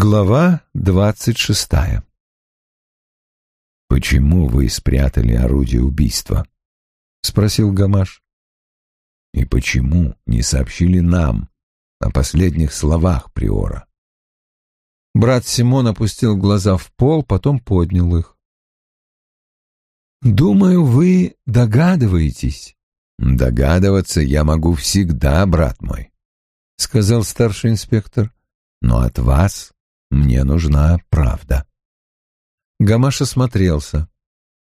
Глава двадцать шестая «Почему вы спрятали орудие убийства?» — спросил Гамаш. «И почему не сообщили нам о последних словах Приора?» Брат Симон опустил глаза в пол, потом поднял их. «Думаю, вы догадываетесь». «Догадываться я могу всегда, брат мой», — сказал старший инспектор. «Но от вас мне нужна правда». Гамаш осмотрелся.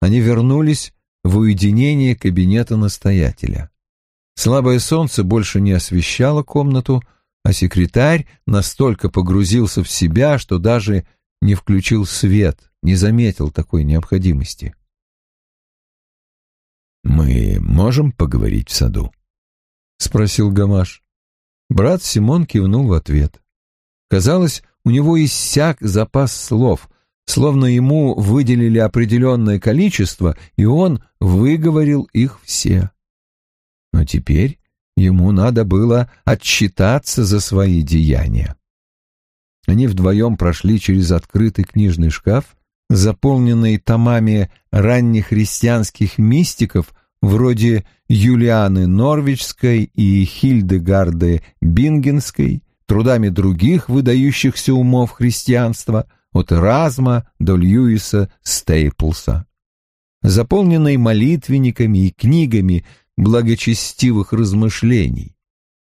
Они вернулись в уединение кабинета настоятеля. Слабое солнце больше не освещало комнату, а секретарь настолько погрузился в себя, что даже не включил свет, не заметил такой необходимости. «Мы можем поговорить в саду?» — спросил Гамаш. Брат Симон кивнул в ответ. Казалось, у него иссяк запас слов, словно ему выделили определенное количество, и он выговорил их все. Но теперь ему надо было отчитаться за свои деяния. Они вдвоем прошли через открытый книжный шкаф, заполненный томами раннехристианских мистиков вроде Юлианы Норвичской и Хильдегарды Бингенской, трудами других выдающихся умов христианства, от Эразма до Льюиса Стейплса, заполненный молитвенниками и книгами благочестивых размышлений,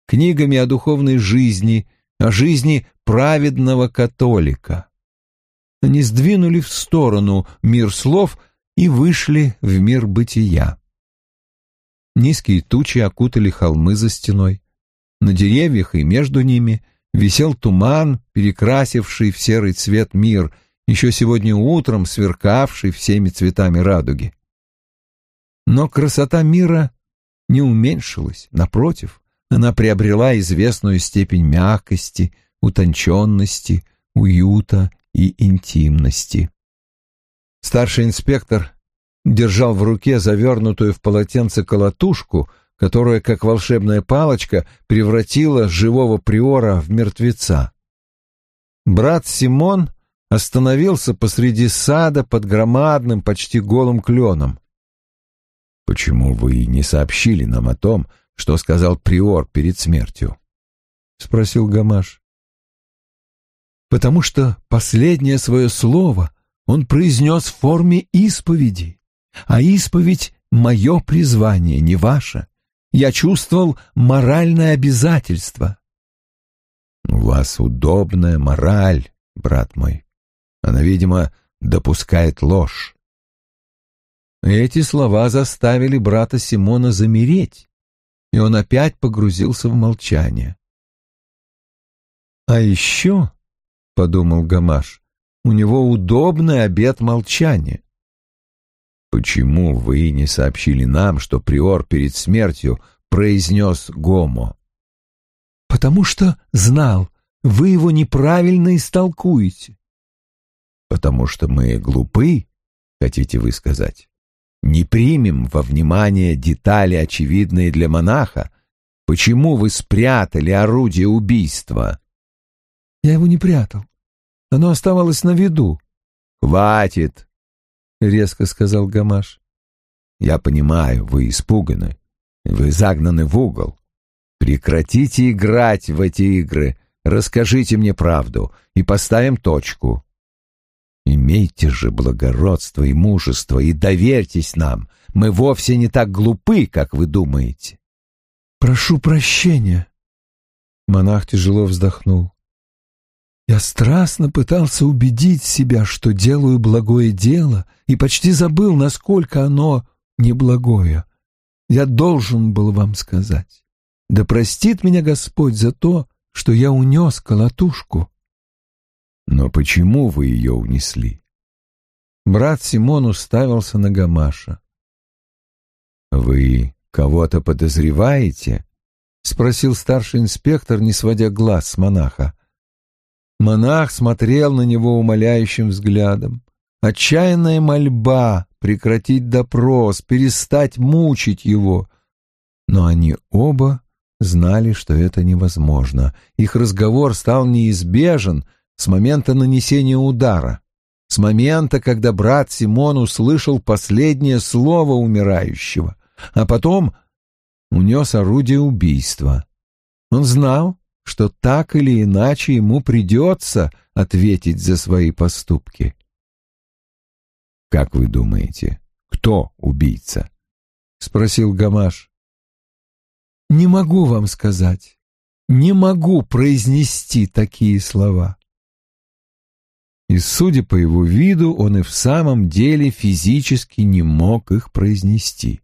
книгами о духовной жизни, о жизни праведного католика. Они сдвинули в сторону мир слов и вышли в мир бытия. Низкие тучи окутали холмы за стеной. На деревьях и между ними висел туман, перекрасивший в серый цвет мир, еще сегодня утром сверкавший всеми цветами радуги. Но красота мира не уменьшилась, напротив, она приобрела известную степень мягкости, утонченности, уюта и интимности. Старший инспектор держал в руке завернутую в полотенце колотушку — которая, как волшебная палочка, превратила живого приора в мертвеца. Брат Симон остановился посреди сада под громадным, почти голым кленом. «Почему вы не сообщили нам о том, что сказал приор перед смертью?» — спросил Гамаш. «Потому что последнее свое слово он произнес в форме исповеди, а исповедь — мое призвание, не ваше я чувствовал моральное обязательство. «У вас удобная мораль, брат мой. Она, видимо, допускает ложь». Эти слова заставили брата Симона замереть, и он опять погрузился в молчание. «А еще, — подумал Гамаш, — у него удобный обет молчания. Почему вы не сообщили нам, что приор перед смертью произнес Гомо? Потому что знал, вы его неправильно истолкуете. Потому что мы глупы, хотите вы сказать? Не примем во внимание детали, очевидные для монаха. Почему вы спрятали орудие убийства? Я его не прятал. Оно оставалось на виду. Хватит, резко сказал Гамаш. Я понимаю, вы испуганы. Вы загнаны в угол. Прекратите играть в эти игры. Расскажите мне правду и поставим точку. Имейте же благородство и мужество и доверьтесь нам. Мы вовсе не так глупы, как вы думаете. Прошу прощения. Монах тяжело вздохнул. Я страстно пытался убедить себя, что делаю благое дело, и почти забыл, насколько оно неблагое. Я должен был вам сказать. Да простит меня Господь за то, что я унес колотушку. Но почему вы ее унесли? Брат Симон уставился на Гамаша. Вы кого-то подозреваете? Спросил старший инспектор, не сводя глаз с монаха. Монах смотрел на него умоляющим взглядом. Отчаянная мольба прекратить допрос, перестать мучить его. Но они оба знали, что это невозможно. Их разговор стал неизбежен, с момента нанесения удара, с момента, когда брат Симон услышал последнее слово умирающего, а потом унес орудие убийства. Он знал, что так или иначе ему придется ответить за свои поступки. «Как вы думаете, кто убийца?» — спросил Гамаш. «Не могу вам сказать. Не могу произнести такие слова». И, судя по его виду, он и в самом деле физически не мог их произнести.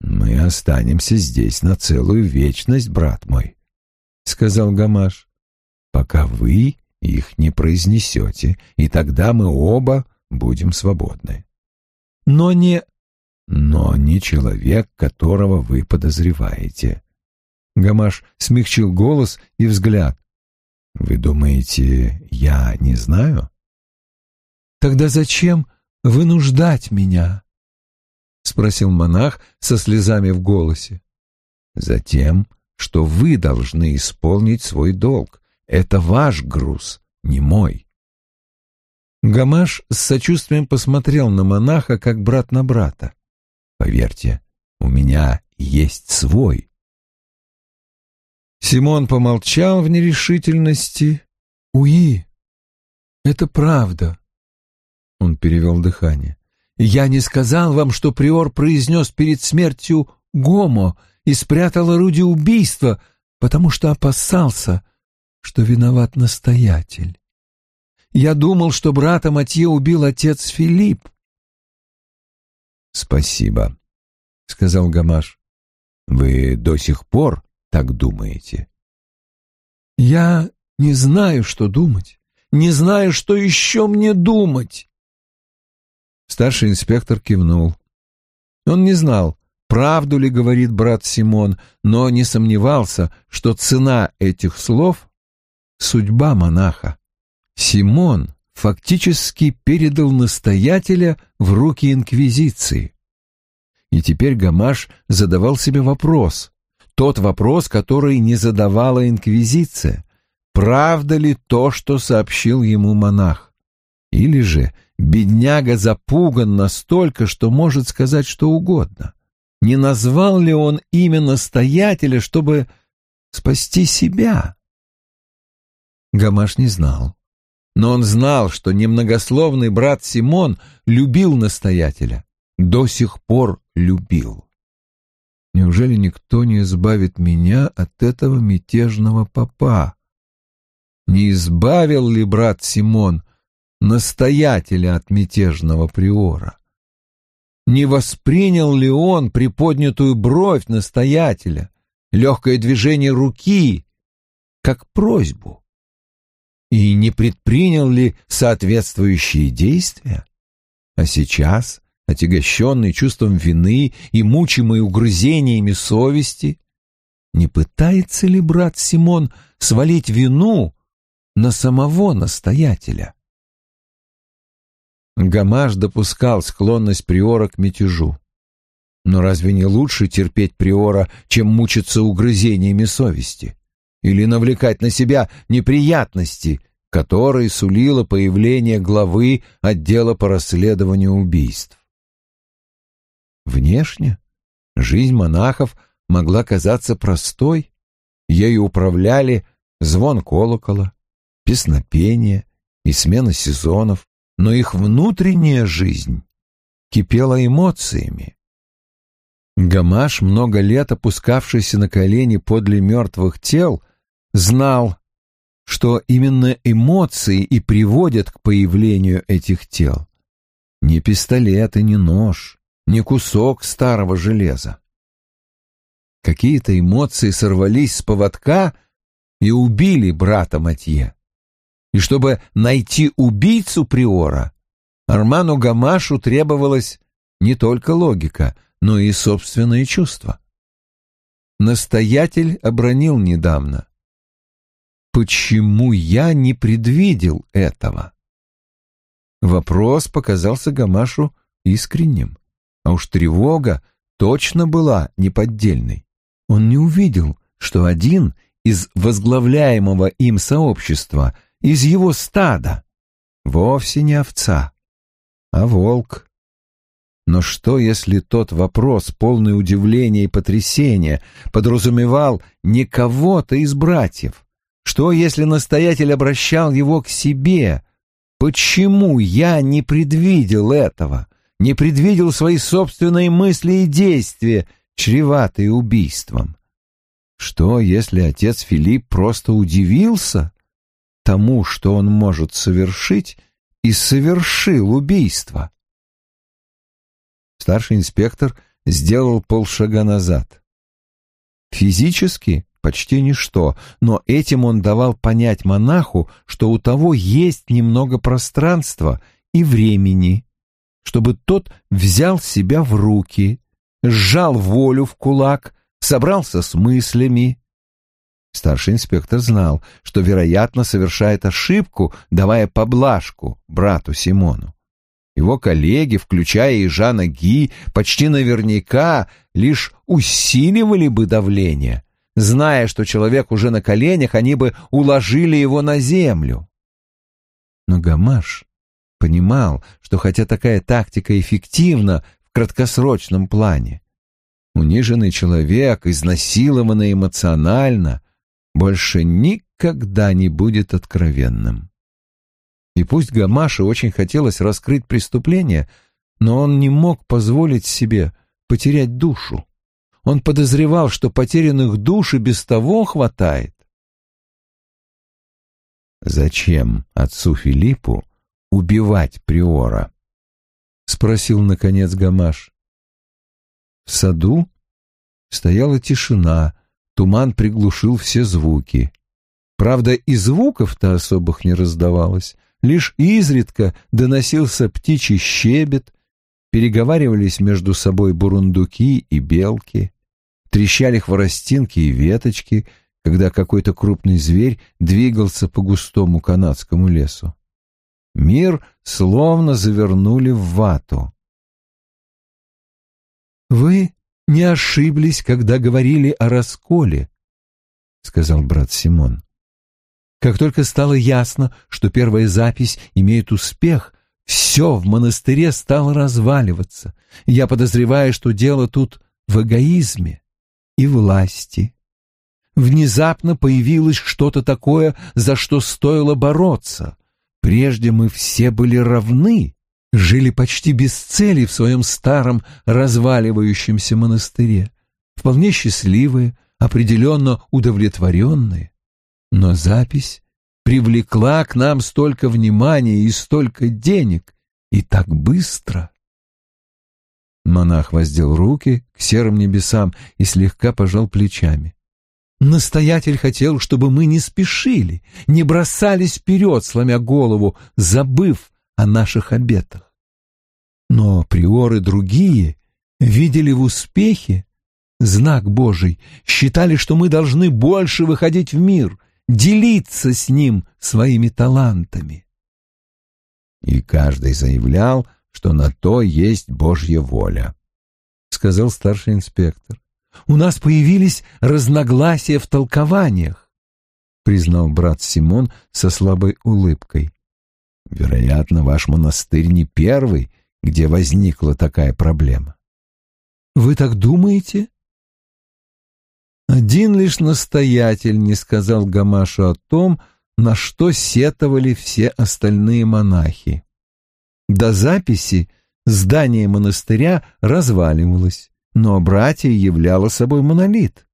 «Мы останемся здесь на целую вечность, брат мой», — сказал Гамаш, — «пока вы их не произнесете, и тогда мы оба будем свободны». «Но не...» «Но не человек, которого вы подозреваете». Гамаш смягчил голос и взгляд. «Вы думаете, я не знаю?» «Тогда зачем вынуждать меня?» — спросил монах со слезами в голосе. «Затем, что вы должны исполнить свой долг. Это ваш груз, не мой». Гамаш с сочувствием посмотрел на монаха, как брат на брата. «Поверьте, у меня есть свой». Симон помолчал в нерешительности. «Уи, это правда». Он перевел дыхание. Я не сказал вам, что приор произнес перед смертью «гомо» и спрятал орудие убийства, потому что опасался, что виноват настоятель. Я думал, что брата Матье убил отец Филипп. «Спасибо», — сказал Гамаш. «Вы до сих пор так думаете?» «Я не знаю, что думать, не знаю, что еще мне думать». Старший инспектор кивнул. Он не знал, правду ли говорит брат Симон, но не сомневался, что цена этих слов — судьба монаха. Симон фактически передал настоятеля в руки инквизиции. И теперь Гамаш задавал себе вопрос, тот вопрос, который не задавала инквизиция. Правда ли то, что сообщил ему монах? Или же Бедняга запуган настолько, что может сказать что угодно. Не назвал ли он имя настоятеля, чтобы спасти себя? Гамаш не знал. Но он знал, что немногословный брат Симон любил настоятеля. До сих пор любил. Неужели никто не избавит меня от этого мятежного попа? Не избавил ли брат Симон настоятеля от мятежного приора. Не воспринял ли он приподнятую бровь настоятеля, легкое движение руки, как просьбу? И не предпринял ли соответствующие действия? А сейчас, отягощенный чувством вины и мучимый угрызениями совести, не пытается ли брат Симон свалить вину на самого настоятеля? Гамаш допускал склонность приора к мятежу. Но разве не лучше терпеть приора, чем мучиться угрызениями совести? Или навлекать на себя неприятности, которые сулило появление главы отдела по расследованию убийств? Внешне жизнь монахов могла казаться простой. Ею управляли звон колокола, песнопение и смена сезонов, но их внутренняя жизнь кипела эмоциями. Гамаш, много лет опускавшийся на колени подле мертвых тел, знал, что именно эмоции и приводят к появлению этих тел. Не пистолет и не нож, не кусок старого железа. Какие-то эмоции сорвались с поводка и убили брата Матье и чтобы найти убийцу Приора, Арману Гамашу требовалась не только логика, но и собственные чувства. Настоятель обронил недавно. «Почему я не предвидел этого?» Вопрос показался Гамашу искренним, а уж тревога точно была неподдельной. Он не увидел, что один из возглавляемого им сообщества, из его стада. Вовсе не овца, а волк. Но что, если тот вопрос, полный удивления и потрясения, подразумевал не кого-то из братьев? Что, если настоятель обращал его к себе? Почему я не предвидел этого, не предвидел свои собственные мысли и действия, чреватые убийством? Что, если отец Филипп просто удивился тому, что он может совершить, и совершил убийство? Старший инспектор сделал полшага назад. Физически почти ничто, но этим он давал понять монаху, что у того есть немного пространства и времени, чтобы тот взял себя в руки, сжал волю в кулак, собрался с мыслями. Старший инспектор знал, что, вероятно, совершает ошибку, давая поблажку брату Симону. Его коллеги, включая и Жана Ги, почти наверняка лишь усиливали бы давление. Зная, что человек уже на коленях, они бы уложили его на землю. Но Гамаш понимал, что хотя такая тактика эффективна в краткосрочном плане, униженный человек, изнасилованный эмоционально, больше никогда не будет откровенным. И пусть Гамаше очень хотелось раскрыть преступление, но он не мог позволить себе потерять душу. Он подозревал, что потерянных душ и без того хватает. «Зачем отцу Филиппу убивать приора?» — спросил, наконец, Гамаш. В саду стояла тишина, туман приглушил все звуки. Правда, и звуков-то особых не раздавалось. Лишь изредка доносился птичий щебет, переговаривались между собой бурундуки и белки, трещали хворостинки и веточки, когда какой-то крупный зверь двигался по густому канадскому лесу. Мир словно завернули в вату. «Вы не ошиблись, когда говорили о расколе», — сказал брат Симон. Как только стало ясно, что первая запись имеет успех, все в монастыре стало разваливаться. Я подозреваю, что дело тут в эгоизме и власти. Внезапно появилось что-то такое, за что стоило бороться. Прежде мы все были равны, жили почти без цели в своем старом разваливающемся монастыре, вполне счастливые, определенно удовлетворенные. Но запись привлекла к нам столько внимания и столько денег, и так быстро. Монах воздел руки к серым небесам и слегка пожал плечами. Настоятель хотел, чтобы мы не спешили, не бросались вперед, сломя голову, забыв о наших обетах. Но приоры другие видели в успехе знак Божий, считали, что мы должны больше выходить в мир, делиться с ним своими талантами. И каждый заявлял, что на то есть Божья воля, — сказал старший инспектор. У нас появились разногласия в толкованиях, — признал брат Симон со слабой улыбкой. Вероятно, ваш монастырь не первый, где возникла такая проблема. Вы так думаете? Один лишь настоятель не сказал Гамашу о том, на что сетовали все остальные монахи. До записи здание монастыря разваливалось, но братья являло собой монолит.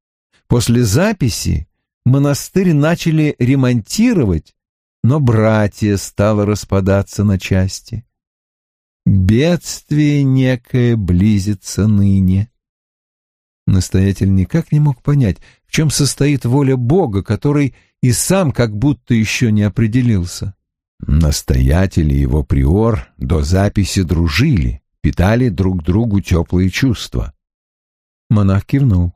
После записи монастырь начали ремонтировать, но братья стало распадаться на части. Бедствие некое близится ныне. Настоятель никак не мог понять, в чем состоит воля Бога, который и сам как будто еще не определился. Настоятель и его приор до записи дружили, питали друг другу теплые чувства. Монах кивнул.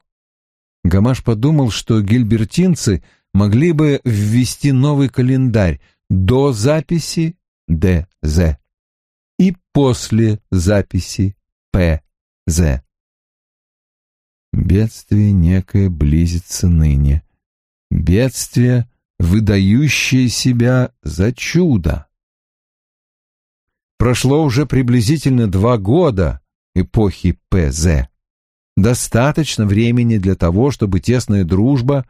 Гамаш подумал, что гильбертинцы могли бы ввести новый календарь до записи ДЗ и после записи ПЗ. Бедствие некое близится ныне. Бедствие, выдающее себя за чудо. Прошло уже приблизительно два года эпохи ПЗ. Достаточно времени для того, чтобы тесная дружба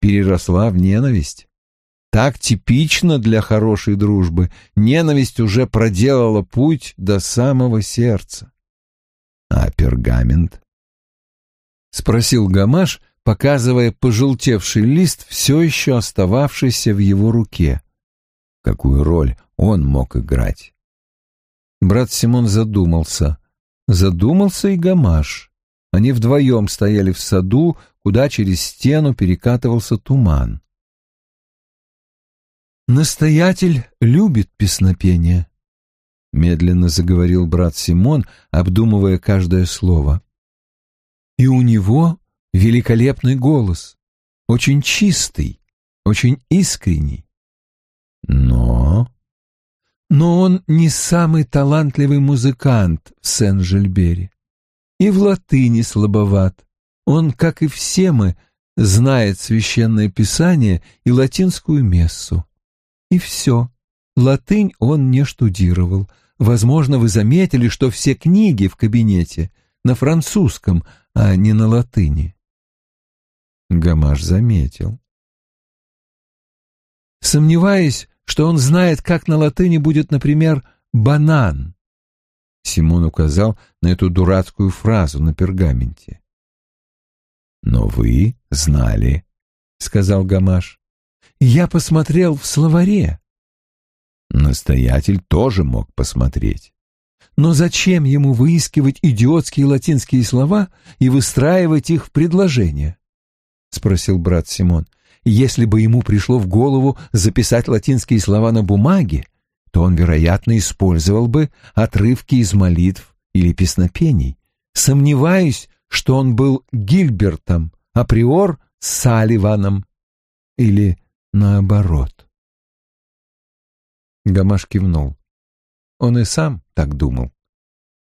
переросла в ненависть. Так типично для хорошей дружбы. Ненависть уже проделала путь до самого сердца. А пергамент? Спросил Гамаш, показывая пожелтевший лист, все еще остававшийся в его руке. Какую роль он мог играть? Брат Симон задумался. Задумался и Гамаш. Они вдвоем стояли в саду, куда через стену перекатывался туман. «Настоятель любит песнопение», — медленно заговорил брат Симон, обдумывая каждое слово. «И у него великолепный голос, очень чистый, очень искренний. Но...» «Но он не самый талантливый музыкант в Сен-Жильбере. И в латыни слабоват. Он, как и все мы, знает священное писание и латинскую мессу. И все. Латынь он не штудировал. Возможно, вы заметили, что все книги в кабинете на французском, а не на латыни. Гамаш заметил. Сомневаюсь, что он знает, как на латыни будет, например, «банан». Симон указал на эту дурацкую фразу на пергаменте. «Но вы знали», — сказал Гамаш. Я посмотрел в словаре. Настоятель тоже мог посмотреть. Но зачем ему выискивать идиотские латинские слова и выстраивать их в предложения? — спросил брат Симон. Если бы ему пришло в голову записать латинские слова на бумаге, то он, вероятно, использовал бы отрывки из молитв или песнопений. Сомневаюсь, что он был Гильбертом, а приор — Салливаном или наоборот. Гамаш кивнул. Он и сам так думал.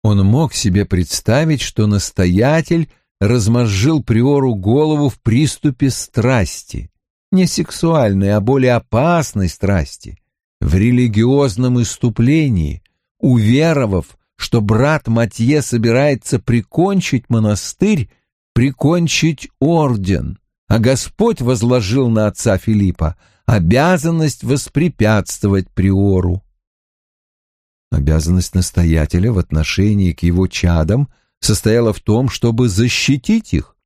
Он мог себе представить, что настоятель размозжил приору голову в приступе страсти, не сексуальной, а более опасной страсти, в религиозном иступлении, уверовав, что брат Матье собирается прикончить монастырь, прикончить орден, а Господь возложил на отца Филиппа обязанность воспрепятствовать приору. Обязанность настоятеля в отношении к его чадам состояла в том, чтобы защитить их,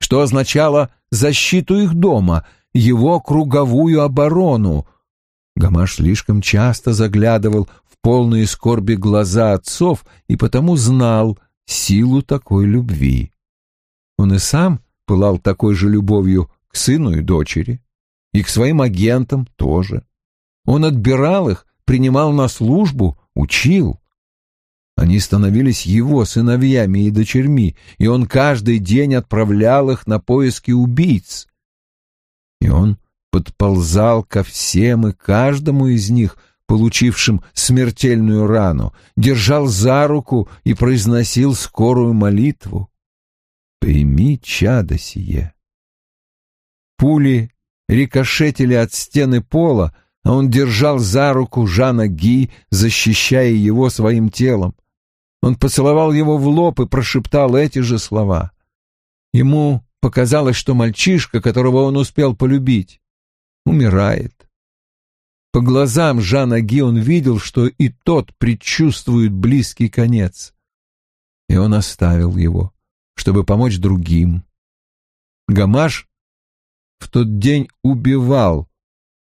что означало защиту их дома, его круговую оборону. Гамаш слишком часто заглядывал полные скорби глаза отцов и потому знал силу такой любви. Он и сам пылал такой же любовью к сыну и дочери, и к своим агентам тоже. Он отбирал их, принимал на службу, учил. Они становились его сыновьями и дочерьми, и он каждый день отправлял их на поиски убийц. И он подползал ко всем и каждому из них, получившим смертельную рану, держал за руку и произносил скорую молитву прими чадо сие. Пули рикошетили от стены пола, а он держал за руку Жана Ги, защищая его своим телом. Он поцеловал его в лоб и прошептал эти же слова. Ему показалось, что мальчишка, которого он успел полюбить, умирает. По глазам Жана Ги он видел, что и тот предчувствует близкий конец. И он оставил его чтобы помочь другим. Гамаш в тот день убивал,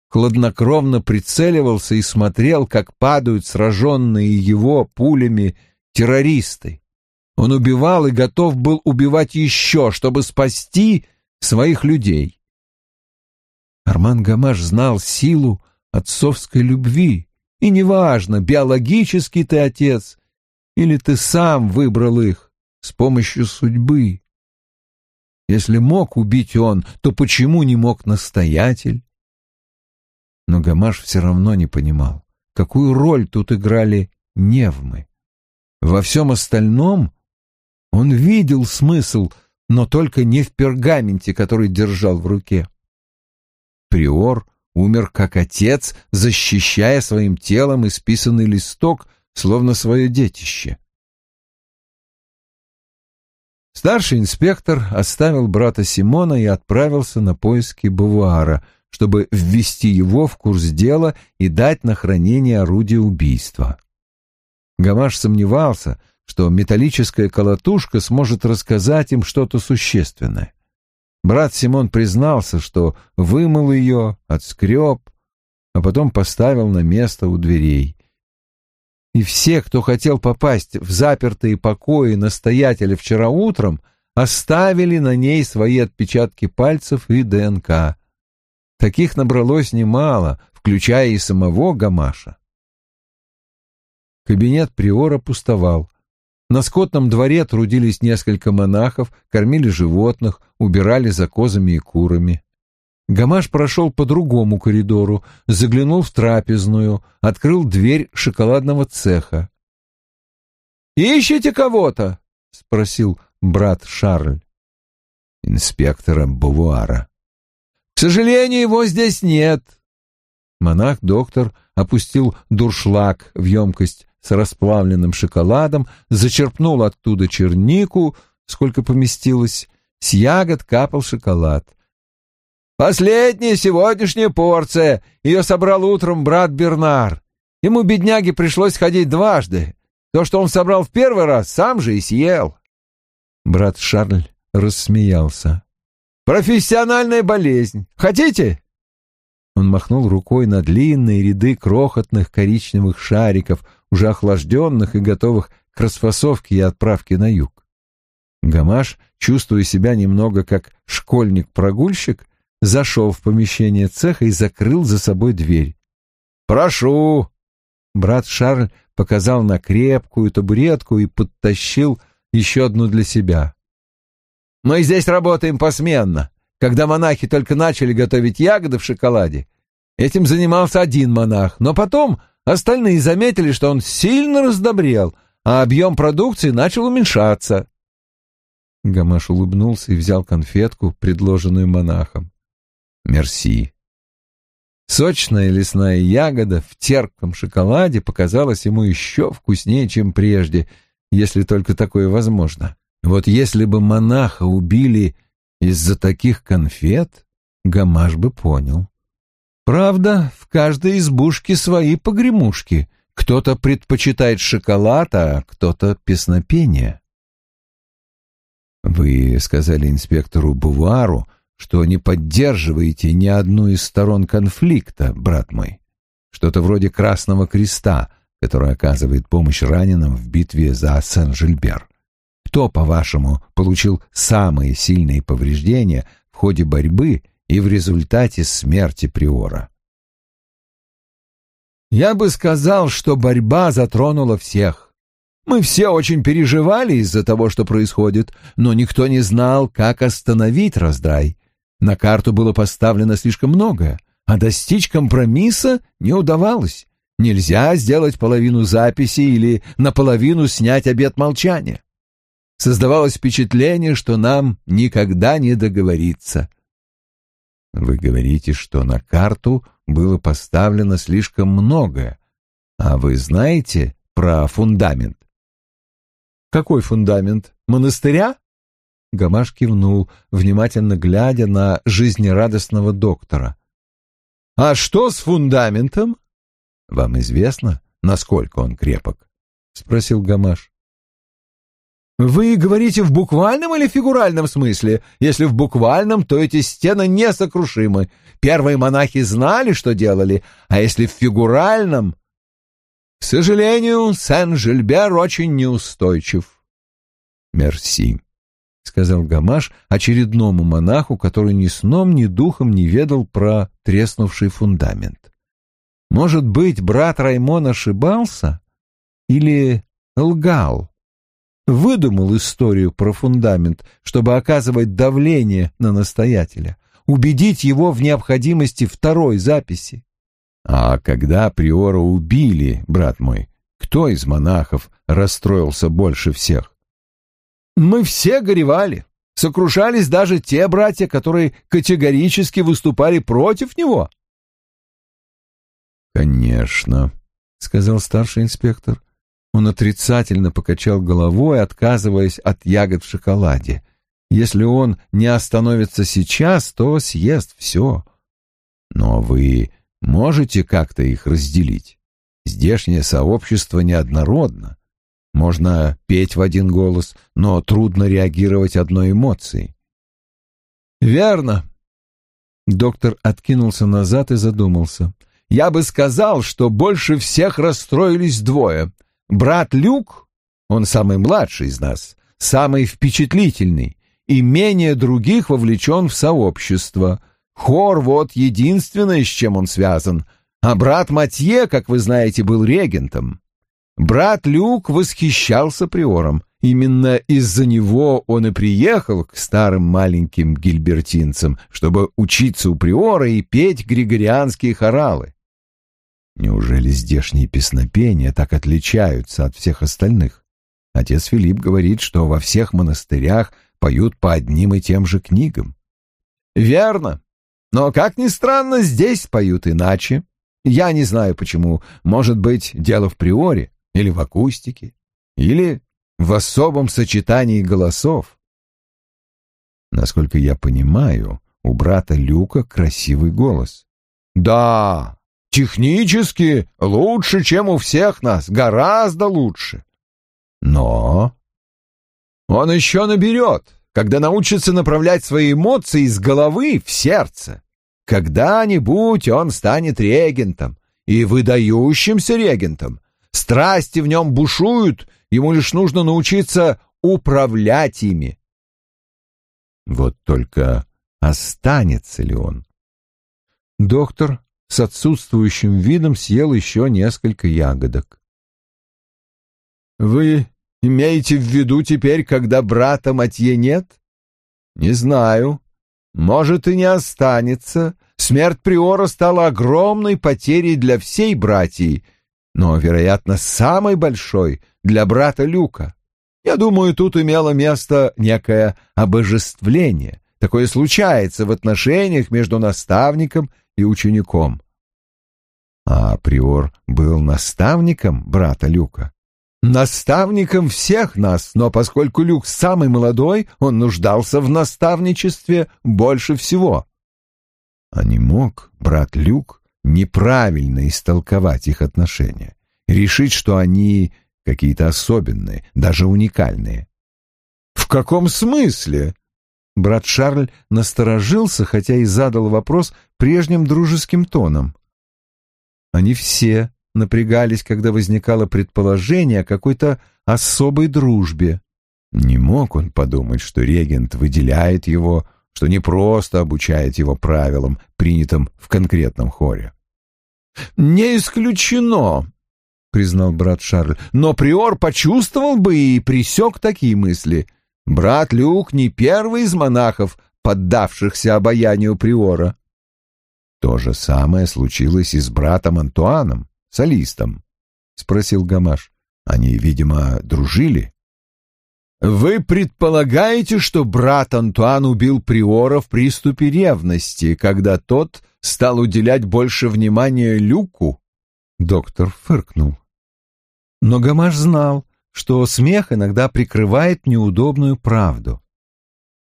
хладнокровно прицеливался и смотрел, как падают сраженные его пулями террористы. Он убивал и готов был убивать еще, чтобы спасти своих людей. Арман Гамаш знал силу отцовской любви, и неважно, биологический ты отец или ты сам выбрал их, с помощью судьбы. Если мог убить он, то почему не мог настоятель? Но Гамаш все равно не понимал, какую роль тут играли невмы. Во всем остальном он видел смысл, но только не в пергаменте, который держал в руке. приор умер как отец, защищая своим телом исписанный листок, словно свое детище. Старший инспектор оставил брата Симона и отправился на поиски Бавуара, чтобы ввести его в курс дела и дать на хранение орудие убийства. Гамаш сомневался, что металлическая колотушка сможет рассказать им что-то существенное. Брат Симон признался, что вымыл ее, отскреб, а потом поставил на место у дверей. И все, кто хотел попасть в запертые покои настоятеля вчера утром, оставили на ней свои отпечатки пальцев и ДНК. Таких набралось немало, включая и самого Гамаша. Кабинет приора пустовал. На скотном дворе трудились несколько монахов, кормили животных, убирали за козами и курами. Гамаш прошел по другому коридору, заглянул в трапезную, открыл дверь шоколадного цеха. «Ищете кого-то?» — спросил брат Шарль. «Инспектора Бавуара». «К сожалению, его здесь нет». Монах-доктор опустил дуршлаг в емкость с расплавленным шоколадом, зачерпнул оттуда чернику, сколько поместилось, с ягод капал шоколад. «Последняя сегодняшняя порция. Ее собрал утром брат Бернар. Ему, бедняге, пришлось ходить дважды. То, что он собрал в первый раз, сам же и съел». Брат Шарль рассмеялся. «Профессиональная болезнь. Хотите?» Он махнул рукой на длинные ряды крохотных коричневых шариков, уже охлажденных и готовых к расфасовке и отправке на юг. Гамаш, чувствуя себя немного как школьник-прогульщик, зашел в помещение цеха и закрыл за собой дверь. «Прошу!» Брат Шарль показал на крепкую табуретку и подтащил еще одну для себя. «Мы здесь работаем посменно. Когда монахи только начали готовить ягоды в шоколаде, этим занимался один монах, но потом остальные заметили, что он сильно раздобрел, а объем продукции начал уменьшаться. Гамаш улыбнулся и взял конфетку, предложенную монахом. «Мерси». Сочная лесная ягода в терпком шоколаде показалась ему еще вкуснее, чем прежде, если только такое возможно. Вот если бы монаха убили из-за таких конфет Гамаш бы понял. Правда, в каждой избушке свои погремушки. Кто-то предпочитает шоколад, а кто-то песнопение. Вы сказали инспектору Бувару, что не поддерживаете ни одну из сторон конфликта, брат мой. Что-то вроде Красного Креста, который оказывает помощь раненым в битве за Сен-Жильбер кто, по-вашему, получил самые сильные повреждения в ходе борьбы и в результате смерти Приора? Я бы сказал, что борьба затронула всех. Мы все очень переживали из-за того, что происходит, но никто не знал, как остановить раздрай. На карту было поставлено слишком многое, а достичь компромисса не удавалось. Нельзя сделать половину записи или наполовину снять обет молчания. Создавалось впечатление, что нам никогда не договориться. Вы говорите, что на карту было поставлено слишком многое. А вы знаете про фундамент? Какой фундамент? Монастыря? Гамаш кивнул, внимательно глядя на жизнерадостного доктора. «А что с фундаментом?» «Вам известно, насколько он крепок?» — спросил Гамаш. Вы говорите в буквальном или фигуральном смысле? Если в буквальном, то эти стены несокрушимы. Первые монахи знали, что делали, а если в фигуральном... К сожалению, Сен-Жильбер очень неустойчив. Мерси, — сказал Гамаш очередному монаху, который ни сном, ни духом не ведал про треснувший фундамент. Может быть, брат Раймон ошибался или лгал? Выдумал историю про фундамент, чтобы оказывать давление на настоятеля, убедить его в необходимости второй записи. А когда приора убили, брат мой, кто из монахов расстроился больше всех? Мы все горевали. Сокрушались даже те братья, которые категорически выступали против него. «Конечно», — сказал старший инспектор. Он отрицательно покачал головой, отказываясь от ягод в шоколаде. Если он не остановится сейчас, то съест все. Но вы можете как-то их разделить? Здешнее сообщество неоднородно. Можно петь в один голос, но трудно реагировать одной эмоцией. «Верно». Доктор откинулся назад и задумался. «Я бы сказал, что больше всех расстроились двое. Брат Люк, он самый младший из нас, самый впечатлительный и менее других вовлечен в сообщество. Хор вот единственное, с чем он связан, а брат Матье, как вы знаете, был регентом. Брат Люк восхищался приором. Именно из-за него он и приехал к старым маленьким гильбертинцам, чтобы учиться у приора и петь григорианские хоралы. Неужели здешние песнопения так отличаются от всех остальных? Отец Филипп говорит, что во всех монастырях поют по одним и тем же книгам. Верно. Но, как ни странно, здесь поют иначе. Я не знаю почему. Может быть, дело в приоре или в акустике, или в особом сочетании голосов. Насколько я понимаю, у брата Люка красивый голос. Да, технически лучше, чем у всех нас, гораздо лучше. Но он еще наберет, когда научится направлять свои эмоции из головы в сердце. Когда-нибудь он станет регентом, и выдающимся регентом, Страсти в нем бушуют, ему лишь нужно научиться управлять ими. Вот только останется ли он? Доктор с отсутствующим видом съел еще несколько ягодок. «Вы имеете в виду теперь, когда брата Матье нет?» «Не знаю. Может, и не останется. Смерть Приора стала огромной потерей для всей братьи, но, вероятно, самой большой для брата Люка. Я думаю, тут имело место некое обожествление. Такое случается в отношениях между наставником и учеником. А Приор был наставником брата Люка? Наставником всех нас, но поскольку Люк самый молодой, он нуждался в наставничестве больше всего. А не мог брат Люк неправильно истолковать их отношения, решить, что они какие-то особенные, даже уникальные. «В каком смысле?» Брат Шарль насторожился, хотя и задал вопрос прежним дружеским тоном. Они все напрягались, когда возникало предположение о какой-то особой дружбе. Не мог он подумать, что регент выделяет его что не просто обучает его правилам, принятым в конкретном хоре. «Не исключено», — признал брат Шарль, «но приор почувствовал бы и присек такие мысли. Брат Люк не первый из монахов, поддавшихся обаянию приора». «То же самое случилось и с братом Антуаном, солистом», — спросил Гамаш. «Они, видимо, дружили?» «Вы предполагаете, что брат Антуан убил Приора в приступе ревности, когда тот стал уделять больше внимания Люку?» Доктор фыркнул. Но Гамаш знал, что смех иногда прикрывает неудобную правду.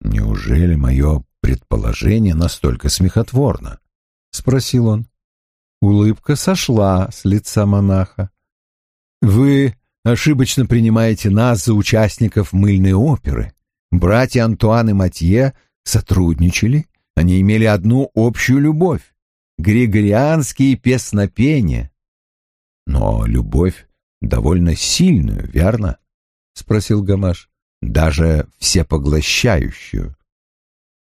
«Неужели мое предположение настолько смехотворно?» — спросил он. Улыбка сошла с лица монаха. «Вы ошибочно принимаете нас за участников мыльной оперы. Братья Антуан и Матье сотрудничали, они имели одну общую любовь — григорианские песнопения. Но любовь довольно сильную, верно? — спросил Гамаш. Даже всепоглощающую.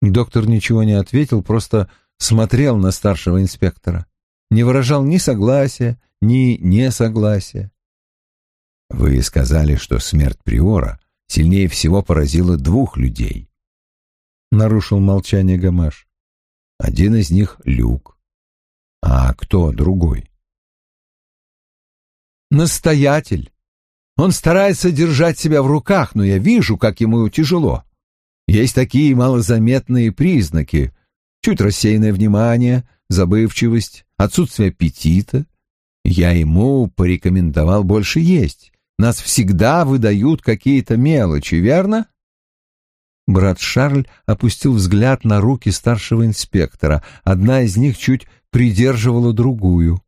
Доктор ничего не ответил, просто смотрел на старшего инспектора. Не выражал ни согласия, ни несогласия. Вы сказали, что смерть Приора сильнее всего поразила двух людей. Нарушил молчание Гамаш. Один из них — Люк. А кто другой? Настоятель. Он старается держать себя в руках, но я вижу, как ему тяжело. Есть такие малозаметные признаки. Чуть рассеянное внимание, забывчивость, отсутствие аппетита. Я ему порекомендовал больше есть. Нас всегда выдают какие-то мелочи, верно? Брат Шарль опустил взгляд на руки старшего инспектора. Одна из них чуть придерживала другую.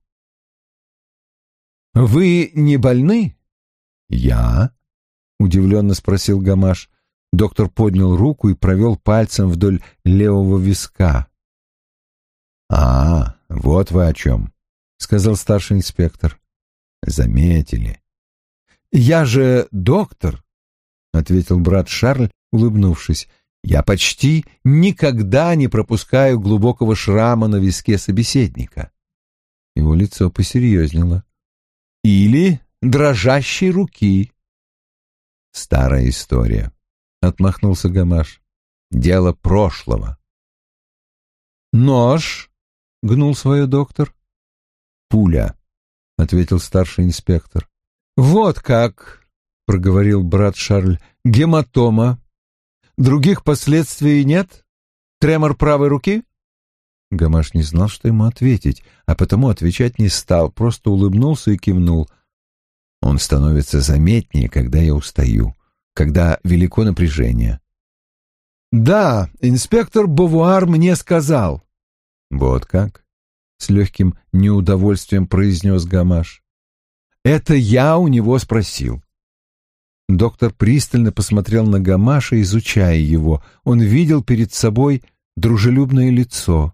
«Вы не больны?» «Я?» — удивленно спросил Гамаш. Доктор поднял руку и провел пальцем вдоль левого виска. «А, вот вы о чем», — сказал старший инспектор. «Заметили». «Я же доктор», — ответил брат Шарль, улыбнувшись. «Я почти никогда не пропускаю глубокого шрама на виске собеседника». Его лицо посерьезнело. «Или дрожащей руки». Старая история отмахнулся Гамаш. Дело прошлого. Нож, гнул свое доктор. Пуля, ответил старший инспектор. Вот как, проговорил брат Шарль. Гематома. Других последствий нет? Тремор правой руки? Гамаш не знал, что ему ответить, а потому отвечать не стал, просто улыбнулся и кивнул. Он становится заметнее, когда я устаю когда велико напряжение. «Да, инспектор Бовуар мне сказал». «Вот как?» — с легким неудовольствием произнес Гамаш. «Это я у него спросил». Доктор пристально посмотрел на Гамаша, изучая его. Он видел перед собой дружелюбное лицо,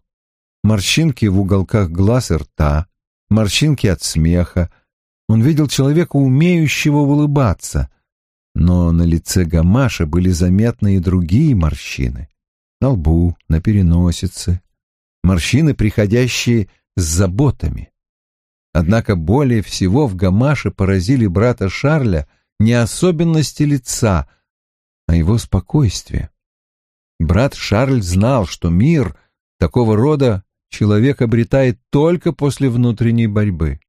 морщинки в уголках глаз и рта, морщинки от смеха. Он видел человека, умеющего улыбаться — но на лице Гамаша были заметны и другие морщины. На лбу, на переносице. Морщины, приходящие с заботами. Однако более всего в Гамаше поразили брата Шарля не особенности лица, а его спокойствие. Брат Шарль знал, что мир такого рода человек обретает только после внутренней борьбы.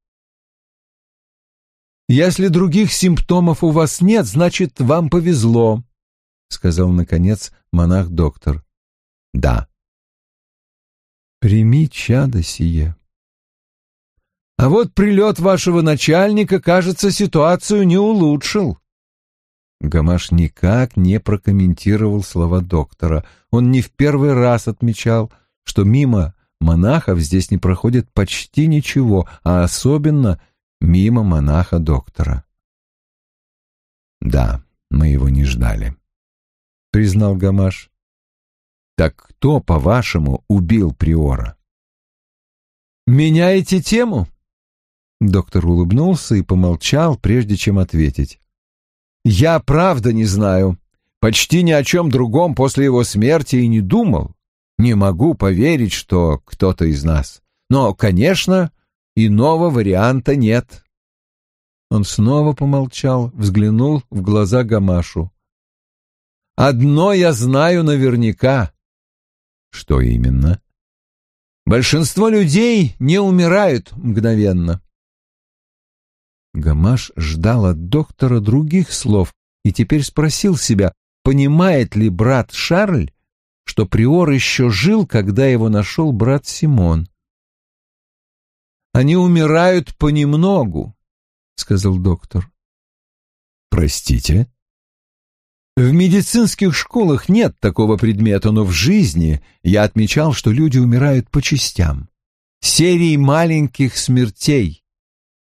«Если других симптомов у вас нет, значит, вам повезло», — сказал, наконец, монах-доктор. «Да». «Прими чадо сие». «А вот прилет вашего начальника, кажется, ситуацию не улучшил». Гамаш никак не прокомментировал слова доктора. Он не в первый раз отмечал, что мимо монахов здесь не проходит почти ничего, а особенно мимо монаха-доктора. «Да, мы его не ждали», — признал Гамаш. «Так кто, по-вашему, убил Приора?» «Меняете тему?» Доктор улыбнулся и помолчал, прежде чем ответить. «Я правда не знаю. Почти ни о чем другом после его смерти и не думал. Не могу поверить, что кто-то из нас. Но, конечно, Иного варианта нет. Он снова помолчал, взглянул в глаза Гамашу. «Одно я знаю наверняка». «Что именно?» «Большинство людей не умирают мгновенно». Гамаш ждал от доктора других слов и теперь спросил себя, понимает ли брат Шарль, что Приор еще жил, когда его нашел брат Симон. Они умирают понемногу, — сказал доктор. Простите? В медицинских школах нет такого предмета, но в жизни я отмечал, что люди умирают по частям. Серии маленьких смертей.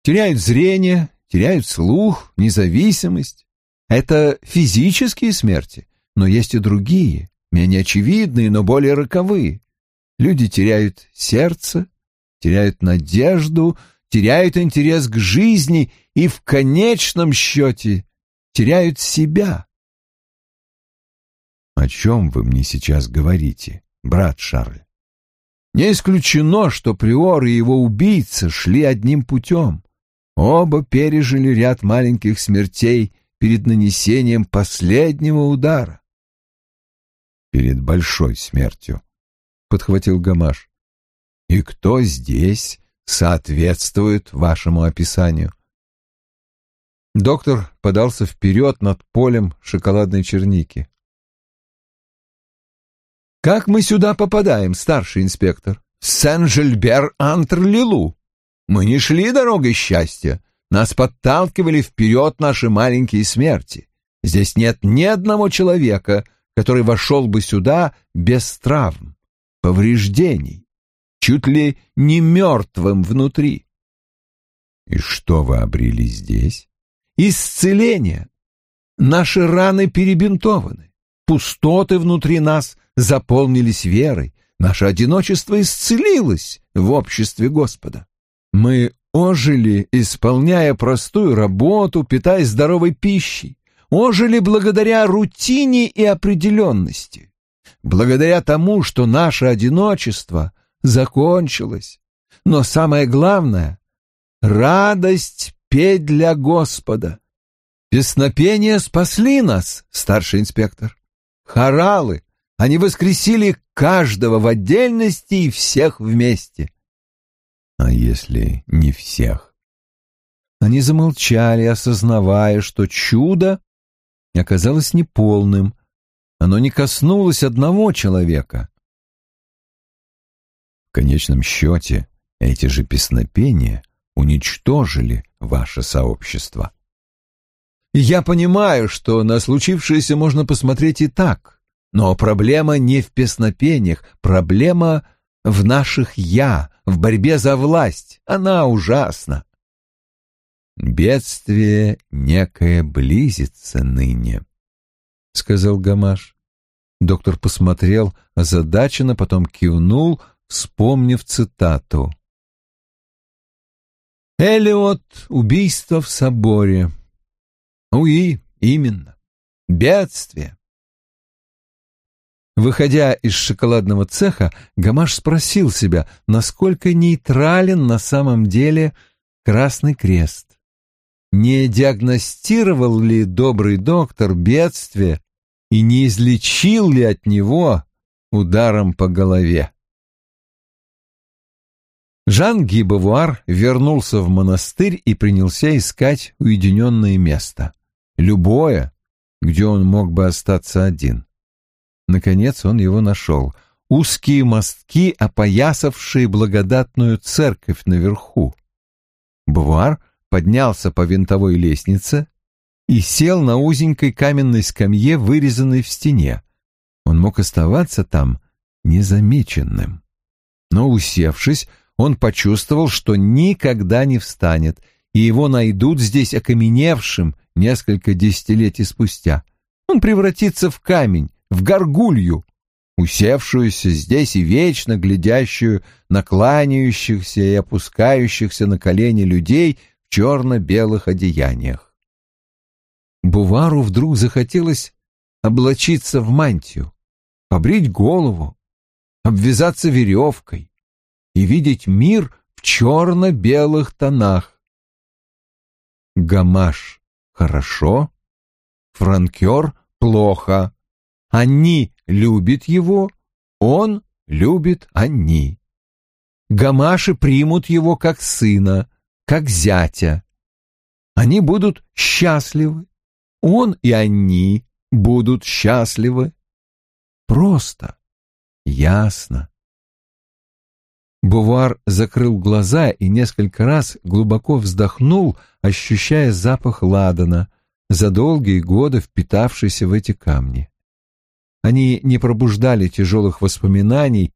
Теряют зрение, теряют слух, независимость. Это физические смерти, но есть и другие, менее очевидные, но более роковые. Люди теряют сердце, теряют надежду, теряют интерес к жизни и в конечном счете теряют себя. О чем вы мне сейчас говорите, брат Шарль? Не исключено, что Приор и его убийца шли одним путем. Оба пережили ряд маленьких смертей перед нанесением последнего удара. Перед большой смертью, — подхватил Гамаш. И кто здесь соответствует вашему описанию? Доктор подался вперед над полем шоколадной черники. «Как мы сюда попадаем, старший инспектор?» «Сен-Жильбер-Антр-Лилу. Мы не шли дорогой счастья. Нас подталкивали вперед наши маленькие смерти. Здесь нет ни одного человека, который вошел бы сюда без травм, повреждений, чуть ли не мертвым внутри. И что вы обрели здесь? Исцеление. Наши раны перебинтованы. Пустоты внутри нас заполнились верой. Наше одиночество исцелилось в обществе Господа. Мы ожили, исполняя простую работу, питаясь здоровой пищей. Ожили благодаря рутине и определенности. Благодаря тому, что наше одиночество закончилось. Но самое главное — радость петь для Господа. Песнопения спасли нас, старший инспектор. Хоралы, они воскресили каждого в отдельности и всех вместе. А если не всех? Они замолчали, осознавая, что чудо оказалось неполным. Оно не коснулось одного человека. В конечном счете, эти же песнопения уничтожили ваше сообщество. Я понимаю, что на случившееся можно посмотреть и так, но проблема не в песнопениях, проблема в наших «я», в борьбе за власть. Она ужасна. «Бедствие некое близится ныне», — сказал Гамаш. Доктор посмотрел озадаченно, потом кивнул, вспомнив цитату. «Элиот. Убийство в соборе». «Уи, именно. Бедствие». Выходя из шоколадного цеха, Гамаш спросил себя, насколько нейтрален на самом деле Красный Крест. Не диагностировал ли добрый доктор бедствие и не излечил ли от него ударом по голове? Жан Гибовуар вернулся в монастырь и принялся искать уединенное место. Любое, где он мог бы остаться один. Наконец он его нашел. Узкие мостки, опоясавшие благодатную церковь наверху. Бувар поднялся по винтовой лестнице и сел на узенькой каменной скамье, вырезанной в стене. Он мог оставаться там незамеченным. Но, усевшись, он почувствовал, что никогда не встанет, и его найдут здесь окаменевшим несколько десятилетий спустя. Он превратится в камень, в горгулью, усевшуюся здесь и вечно глядящую на кланяющихся и опускающихся на колени людей в черно-белых одеяниях. Бувару вдруг захотелось облачиться в мантию, побрить голову, обвязаться веревкой и видеть мир в черно-белых тонах. Гамаш — хорошо, франкер — плохо, они любят его, он любит они. Гамаши примут его как сына, как зятя. Они будут счастливы. Он и они будут счастливы. Просто, ясно. Бувар закрыл глаза и несколько раз глубоко вздохнул, ощущая запах ладана, за долгие годы впитавшийся в эти камни. Они не пробуждали тяжелых воспоминаний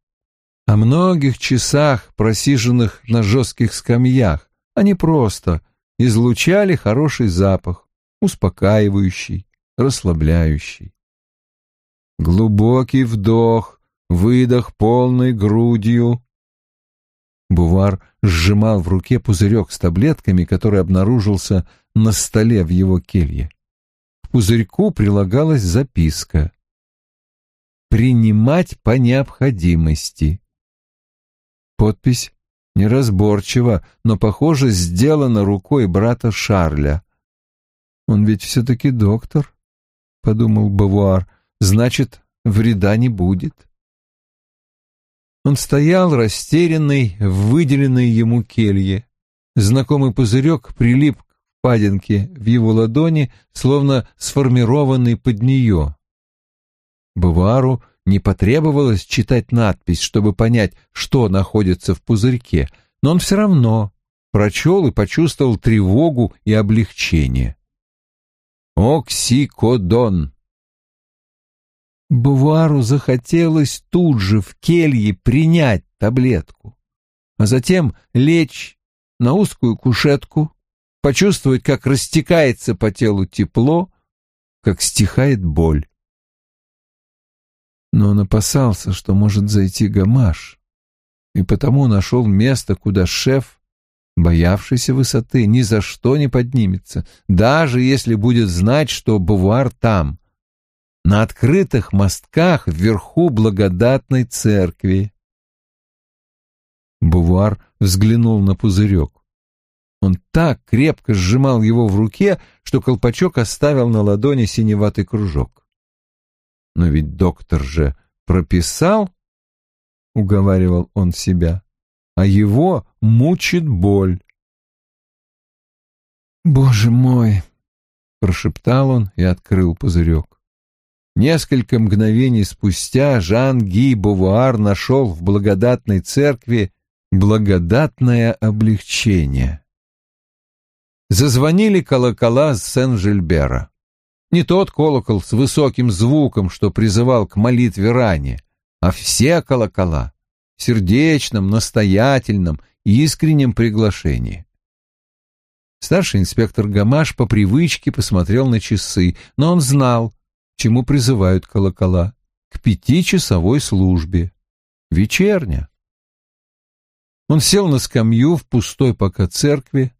о многих часах, просиженных на жестких скамьях. Они просто излучали хороший запах, успокаивающий, расслабляющий. Глубокий вдох, выдох полной грудью. Бувар сжимал в руке пузырек с таблетками, который обнаружился на столе в его келье. К пузырьку прилагалась записка принимать по необходимости. Подпись неразборчива, но, похоже, сделана рукой брата Шарля. «Он ведь все-таки доктор», — подумал Бавуар, — «значит, вреда не будет». Он стоял растерянный в выделенной ему келье. Знакомый пузырек прилип к впадинке в его ладони, словно сформированный под нее. Бавару не потребовалось читать надпись, чтобы понять, что находится в пузырьке, но он все равно прочел и почувствовал тревогу и облегчение. Оксикодон. Бувару захотелось тут же в келье принять таблетку, а затем лечь на узкую кушетку, почувствовать, как растекается по телу тепло, как стихает боль. Но он опасался, что может зайти гамаш, и потому нашел место, куда шеф, боявшийся высоты, ни за что не поднимется, даже если будет знать, что Бувар там, на открытых мостках вверху благодатной церкви. Бувар взглянул на пузырек. Он так крепко сжимал его в руке, что колпачок оставил на ладони синеватый кружок. Но ведь доктор же прописал, — уговаривал он себя, — а его мучит боль. «Боже мой!» — прошептал он и открыл пузырек. Несколько мгновений спустя Жан-Ги Бувуар нашел в благодатной церкви благодатное облегчение. Зазвонили колокола Сен-Жильбера. Не тот колокол с высоким звуком, что призывал к молитве ранее, а все колокола в сердечном, настоятельном и искреннем приглашении. Старший инспектор Гамаш по привычке посмотрел на часы, но он знал, чему призывают колокола — к пятичасовой службе. Вечерня. Он сел на скамью в пустой пока церкви,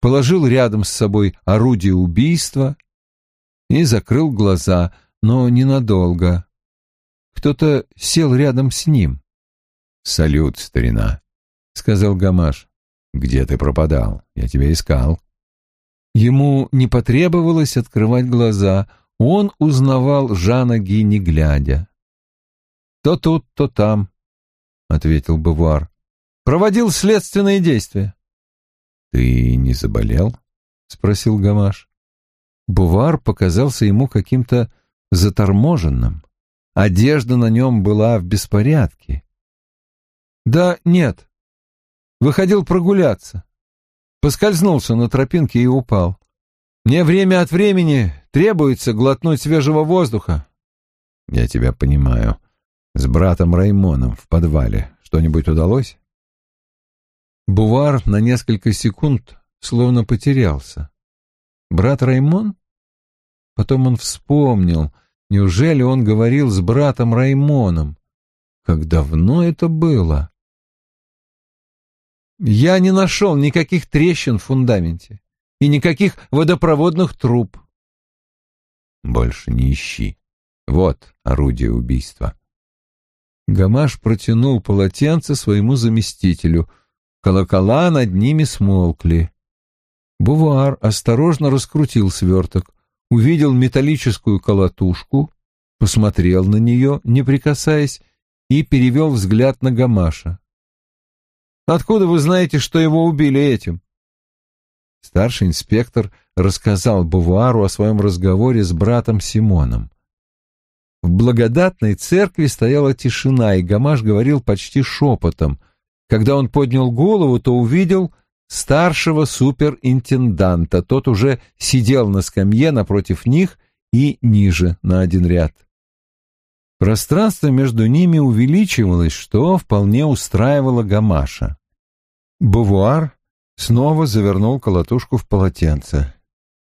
положил рядом с собой орудие убийства и закрыл глаза, но ненадолго. Кто-то сел рядом с ним. «Салют, старина», — сказал Гамаш. «Где ты пропадал? Я тебя искал». Ему не потребовалось открывать глаза, он узнавал Жана Ги, не глядя. «То тут, то там», — ответил Бавуар. «Проводил следственные действия». «Ты не заболел?» — спросил Гамаш. Бувар показался ему каким-то заторможенным. Одежда на нем была в беспорядке. «Да нет. Выходил прогуляться. Поскользнулся на тропинке и упал. Мне время от времени требуется глотнуть свежего воздуха». «Я тебя понимаю. С братом Раймоном в подвале что-нибудь удалось?» Бувар на несколько секунд словно потерялся. Брат Раймон? Потом он вспомнил, неужели он говорил с братом Раймоном? Как давно это было? Я не нашел никаких трещин в фундаменте и никаких водопроводных труб. Больше не ищи. Вот орудие убийства. Гамаш протянул полотенце своему заместителю — Колокола над ними смолкли. Бувар осторожно раскрутил сверток, увидел металлическую колотушку, посмотрел на нее, не прикасаясь, и перевел взгляд на Гамаша. «Откуда вы знаете, что его убили этим?» Старший инспектор рассказал Бувару о своем разговоре с братом Симоном. В благодатной церкви стояла тишина, и Гамаш говорил почти шепотом, когда он поднял голову, то увидел старшего суперинтенданта. Тот уже сидел на скамье напротив них и ниже на один ряд. Пространство между ними увеличивалось, что вполне устраивало Гамаша. Бувуар снова завернул колотушку в полотенце.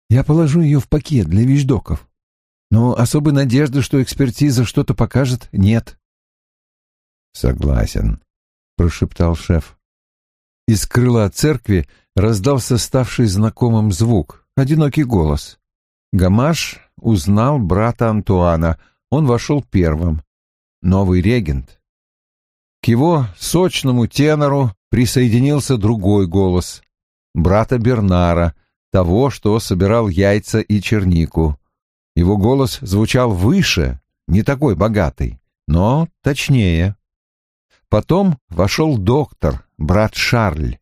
«Я положу ее в пакет для вещдоков. Но особой надежды, что экспертиза что-то покажет, нет». «Согласен», прошептал шеф. Из крыла церкви раздался ставший знакомым звук, одинокий голос. Гамаш узнал брата Антуана, он вошел первым. Новый регент. К его сочному тенору присоединился другой голос, брата Бернара, того, что собирал яйца и чернику. Его голос звучал выше, не такой богатый, но точнее. Потом вошел доктор, брат Шарль.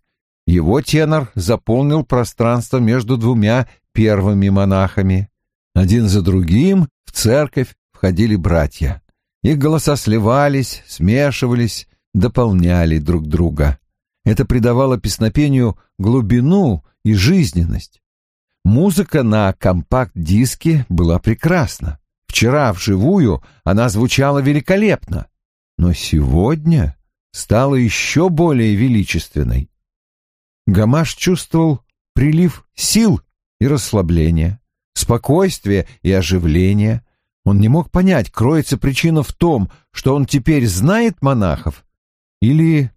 Его тенор заполнил пространство между двумя первыми монахами. Один за другим в церковь входили братья. Их голоса сливались, смешивались, дополняли друг друга. Это придавало песнопению глубину и жизненность. Музыка на компакт-диске была прекрасна. Вчера вживую она звучала великолепно, но сегодня стала еще более величественной. Гамаш чувствовал прилив сил и расслабления, спокойствия и оживления. Он не мог понять, кроется причина в том, что он теперь знает монахов, или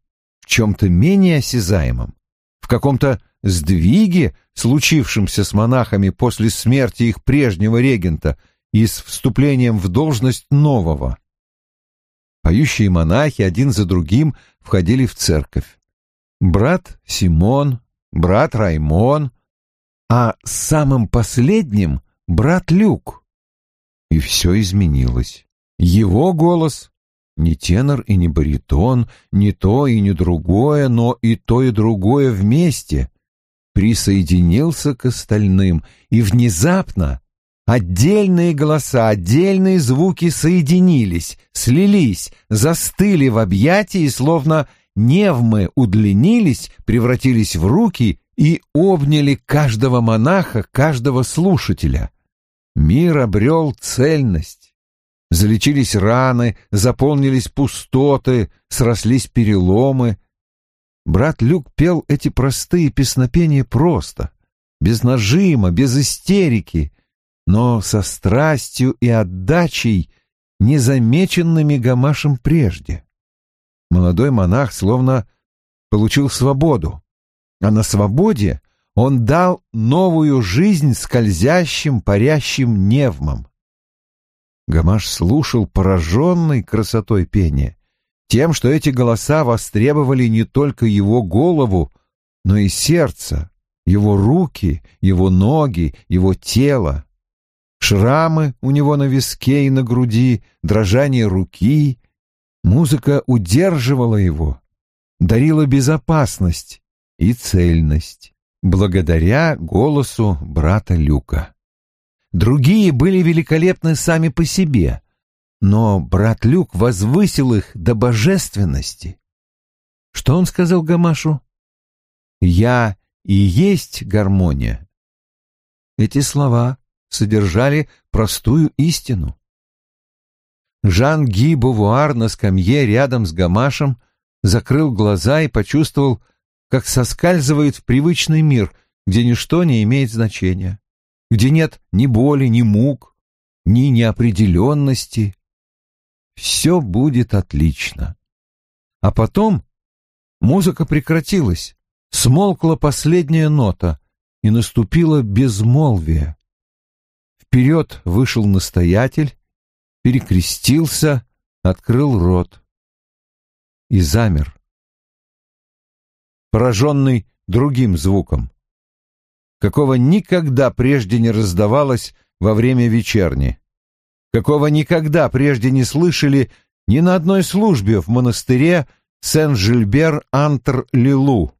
чем-то менее осязаемом, в каком-то сдвиге, случившемся с монахами после смерти их прежнего регента и с вступлением в должность нового. Поющие монахи один за другим входили в церковь. Брат Симон, брат Раймон, а самым последним брат Люк. И все изменилось. Его голос не тенор и не баритон, не то и не другое, но и то и другое вместе присоединился к остальным, и внезапно отдельные голоса, отдельные звуки соединились, слились, застыли в объятии, словно невмы удлинились, превратились в руки и обняли каждого монаха, каждого слушателя. Мир обрел цельность. Залечились раны, заполнились пустоты, срослись переломы. Брат Люк пел эти простые песнопения просто, без нажима, без истерики, но со страстью и отдачей, незамеченными Гамашем прежде. Молодой монах словно получил свободу, а на свободе он дал новую жизнь скользящим, парящим невмам. Гамаш слушал пораженный красотой пения, тем, что эти голоса востребовали не только его голову, но и сердце, его руки, его ноги, его тело. Шрамы у него на виске и на груди, дрожание руки. Музыка удерживала его, дарила безопасность и цельность, благодаря голосу брата Люка. Другие были великолепны сами по себе, но брат Люк возвысил их до божественности. Что он сказал Гамашу? «Я и есть гармония». Эти слова содержали простую истину. Жан-Ги Бувуар на скамье рядом с Гамашем закрыл глаза и почувствовал, как соскальзывает в привычный мир, где ничто не имеет значения где нет ни боли, ни мук, ни неопределенности. Все будет отлично. А потом музыка прекратилась, смолкла последняя нота, и наступило безмолвие. Вперед вышел настоятель, перекрестился, открыл рот и замер, пораженный другим звуком какого никогда прежде не раздавалось во время вечерни, какого никогда прежде не слышали ни на одной службе в монастыре Сен-Жильбер-Антр-Лилу.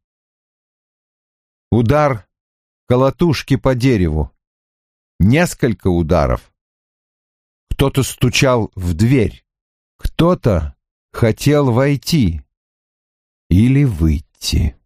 Удар колотушки по дереву. Несколько ударов. Кто-то стучал в дверь. Кто-то хотел войти или выйти.